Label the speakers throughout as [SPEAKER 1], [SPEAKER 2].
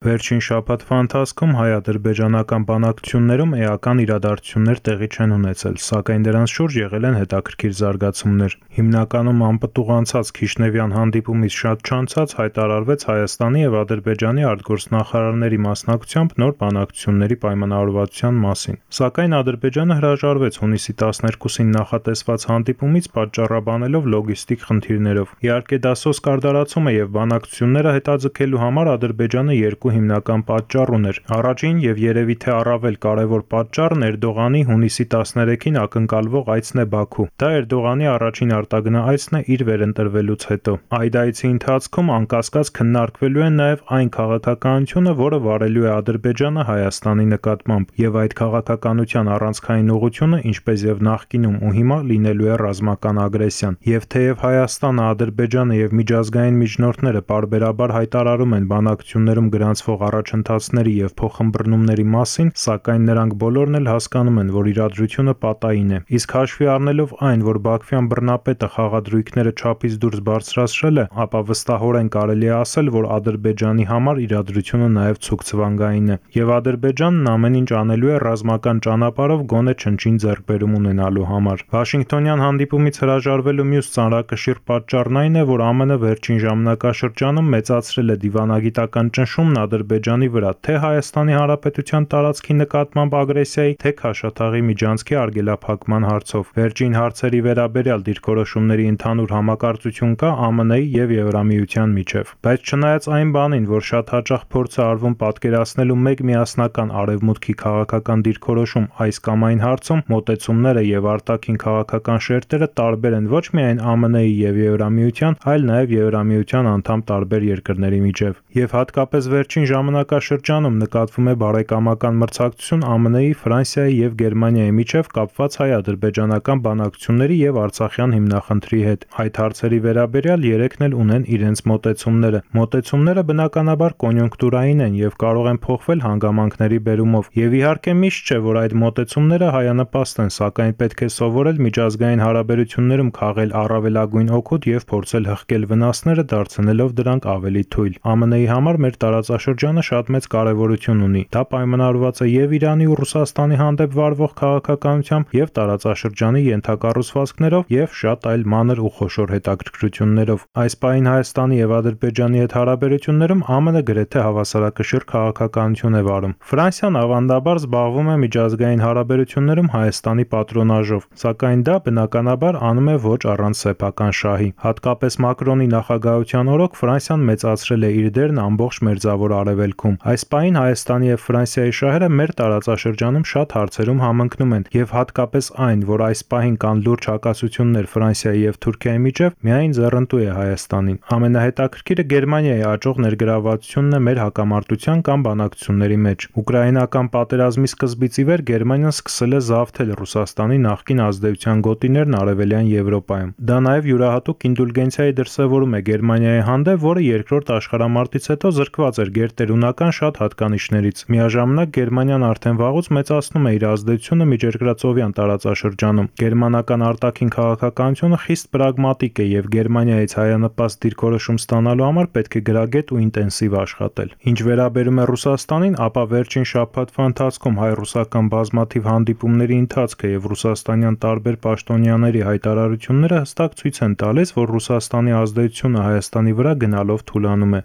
[SPEAKER 1] Վերջին շաբաթվա ընթացքում հայ-ադրբեջանական բանակցություններում էական իրադարձություններ տեղի չեն ունեցել, սակայն դրանց շուրջ եղել են հետաքրքիր զարգացումներ։ Հիմնականում անպտուղ անցած Քիշնևյան հանդիպումից շատ չանցած հայտարարվեց Հայաստանի եւ Ադրբեջանի արտգործնախարարների մասնակցությամբ նոր բանակցությունների պայմանավորվածության մասին։ Սակայն Ադրբեջանը հրաժարվեց հունիսի 12-ին նախատեսված հանդիպումից պատճառաբանելով լոգիստիկ խնդիրներով։ Իհարկե դա սոսկարդարացում է եւ բանակցությունները հետաձգելու համար Ադրբեջանը երկու երկու հիմնական պատճառ ուներ։ Առաջին եւ երևի թե առավել կարևոր պատճառն Էրդողանի հունիսի 13-ին ակնկալվող այցն է Բաքու։ Դա Էրդողանի առաջին արտագնա այցն է իր վերընտրվելուց հետո։ Այդ այցի ընթացքում անկասկած քննարկվելու է նաեւ այն քաղաքականությունը, որը վարելու է Ադրբեջանը Հայաստանի նկատմամբ, եւ այդ քաղաքականության առանցքային ուղությունը, ինչպես եւ նախկինում ու հիմա լինելու է ռազմական ագրեսիան։ Եվ թեև Հայաստանը, Ադրբեջանը եւ միջազգային միջնորդները parberabar հայտարարում են բանակցություններում գրանց ստացվող առաջընթացների եւ փոխըմբռնումների մասին, սակայն նրանք բոլորն էլ հասկանում են, որ իրադրությունը պատային է։ Իսկ հաշվի առնելով այն, որ Բաքվյան բռնապետը խաղադրույքները չափից դուրս բարձրացրել է, ապա վստահորեն կարելի է ասել, որ Ադրբեջանի համար իրադրությունը նաեւ ցուկցվանգային է։ Եվ Ադրբեջանն ամեն ինչ անելու է ռազմական ճանապարհով գոնե չնչին ձեռքբերում ունենալու համար։ Վաշինգտոնյան հանդիպումից հրաժարվելու մյուս ծանրակշիռ պատճառն այն է, որ ԱՄՆ վերջին ժամանակաշրջանում մեծացրել է դիվանագիտական ճնշումն Ադրբեջանի վրա թե Հայաստանի Հանրապետության տարածքի նկատմամբ ագրեսիայի, թե Քաշաթաղի միջանցքի արգելափակման հարցով։ Վերջին հարցերի վերաբերյալ դիրքորոշումների ընդհանուր համակարծություն կա ԱՄՆ-ի եւ Եվրամիության միջև։ Բայց չնայած այն բանին, որ շատ հաճախ փորձ է արվում պատկերացնելու մեկ միասնական արևմուտքի քաղաքական դիրքորոշում այս կամ այն հարցում, մոտեցումները եւ արտաքին քաղաքական շերտերը տարբեր են ոչ միայն ԱՄՆ-ի եւ Եվրամիության, այլ նաեւ Եվրամիության անդամ տարբեր երկրների միջև։ Եվ հատկապես վերջին Վերջին ժամանակաշրջանում նկատվում է բարեկամական մրցակցություն ԱՄՆ-ի, Ֆրանսիայի եւ Գերմանիայի միջև կապված հայ-ադրբեջանական բանակցությունների եւ Արցախյան հիմնախնդրի հետ։ Այդ հարցերի վերաբերյալ երեքն էլ ունեն իրենց մոտեցումները։ Մոտեցումները բնականաբար կոնյունկտուրային են եւ կարող են փոխվել հանգամանքների բերումով։ Եվ իհարկե միշտ չէ, որ այդ մոտեցումները հայանպաստ են, սակայն պետք է սովորել միջազգային հարաբերություններում քաղել առավելագույն օգուտ եւ փորձել հղկել վնասները, դարձնելով դրանք ավելի թույլ։ ԱՄՆ-ի համար մեր տարածաշրջանը տարածաշրջանը շատ մեծ կարևորություն ունի։ Դա պայմանավորված է եւ Իրանի ու Ռուսաստանի հանդեպ վարվող քաղաքականությամբ, եւ տարածաշրջանի ենթակառուցվածքներով եւ շատ այլ մանր ու խոշոր հետաքրքրություններով։ Այս պահին Հայաստանի եւ Ադրբեջանի հետ հարաբերություններում ԱՄՆ գրեթե հավասարակշիռ քաղաքականություն է վարում։ Ֆրանսիան ավանդաբար զբաղվում է միջազգային հարաբերություններում Հայաստանի պատրոնաժով, սակայն դա բնականաբար անում է ոչ առանց սեփական շահի։ Հատկապես Մակրոնի նախագահության օրոք Ֆրանսիան մեծացրել է իր դերն ամբողջ մերձավոր Արևելքում։ Այս պահին Հայաստանի եւ Ֆրանսիայի շահերը մեր տարածաշրջանում շատ հարցերում համընկնում են եւ հատկապես այն, որ այս պահին կան լուրջ հակասություններ Ֆրանսիայի եւ Թուրքիայի միջև, միայն ձեռնտու է Հայաստանին։ Ամենահետաքրքիրը Գերմանիայի աճող ներգրավվածությունն է մեր հակամարտության կամ բանակցությունների մեջ։ Ուկրաինական պատերազմի սկզբից ի վեր Գերմանիան սկսել է զավթել Ռուսաստանի նախկին ազդեցության գոտիներն Արևելյան Եվրոպայում։ Դա նաև յուրահատուկ ինդուլգենցիայի դրսևորում է Գերմանիայի հանդեպ, որը երկրորդ աշխարհամարտից հետո զրկված էր գերտերունական շատ հատկանիշներից։ Միաժամանակ Գերմանիան արդեն վաղուց մեծացնում է իր ազդեցությունը միջերկրածովյան տարածաշրջանում։ Գերմանական արտաքին քաղաքականությունը խիստ պրագմատիկ է եւ Գերմանիայից հայանպաստ դիրքորոշում ստանալու համար պետք է գրագետ ու ինտենսիվ աշխատել։ Ինչ վերաբերում է Ռուսաստանին, ապա վերջին շաբաթվա ընթացքում հայ-ռուսական բազմաթիվ հանդիպումների ընթացքը եւ ռուսաստանյան տարբեր պաշտոնյաների հայտարարությունները հստակ ցույց են տալիս, որ Ռուսաստանի ազդեցությունը Հայաստանի վրա գնալով թուլանում է։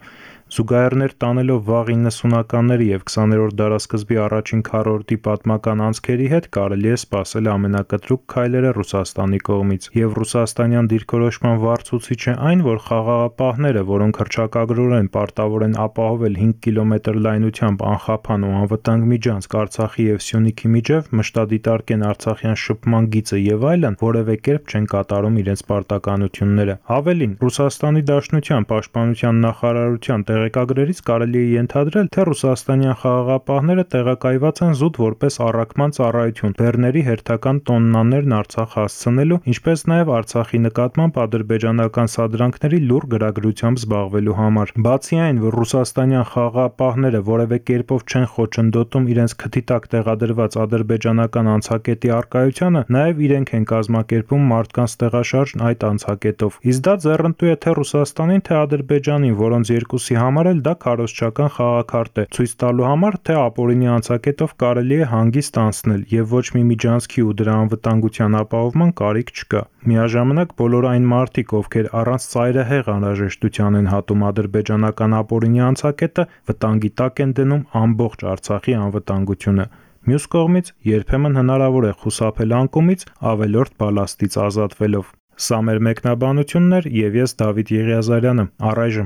[SPEAKER 1] Զուգահեռներ տանելով վաղ 90-ականների եւ 20-րդ դարասկզբի առաջին քառորդի պատմական անցքերի հետ կարելի է սպասել ամենակտրուկ քայլերը Ռուսաստանի կողմից։ Եվ ռուսաստանյան դիրքորոշման վարձուցիչ է այն, որ խաղաղապահները, որոնք հրճակագրորեն պարտավոր են ապահովել 5 կիլոմետր լայնությամբ անխափան ու անվտանգ միջանցք Արցախի եւ Սյունիքի միջև, մշտադիտարկեն Արցախյան շփման գիծը եւ այլն, որևէ կերպ չեն կատարում իրենց պարտականությունները։ Ավելին, Ռուսաստանի Դաշնության պաշտպանության նախարարության տեղեկագրերից կարելի է ենթադրել, թե ռուսաստանյան խաղաղապահները տեղակայված են զուտ որպես առաքման ծառայություն բեռների հերթական տոննաներն Արցախ հասցնելու, ինչպես նաև Արցախի նկատմամբ ադրբեջանական սադրանքների լուր գրագրությամբ զբաղվելու համար։ Բացի այն, որ ռուսաստանյան խաղաղապահները որևէ կերպով չեն խոչընդոտում իրենց քթի տակ տեղադրված ադրբեջանական անցակետի արկայությանը, նաև իրենք են կազմակերպում մարդկանց տեղաշարժն այդ անցակետով։ Իսկ դա ձեռնտու է թե Ռուսաստանին, թե Ադրբեջանին, որոնց երկուսի համար էլ դա քարոզչական խաղաքարտ է, ցույց տալու համար, թե ապօրինի անցակետով կարելի է հանգիստ անցնել եւ ոչ մի միջանցքի ու դրա անվտանգության ապահովման կարիք չկա։ Միաժամանակ բոլոր այն մարդիկ, ովքեր առանց ծայրահեղ անհրաժեշտության են հատում ադրբեջանական ապօրինի անցակետը, վտանգի տակ են դնում ամբողջ Արցախի անվտանգությունը։ Մյուս կողմից, երբեմն հնարավոր է խուսափել անկումից ավելորդ բալաստից ազատվելով։ Սա մեր մեկնաբանությունն էր եւ ես Դավիթ Եղիազարյանը։ Առայժմ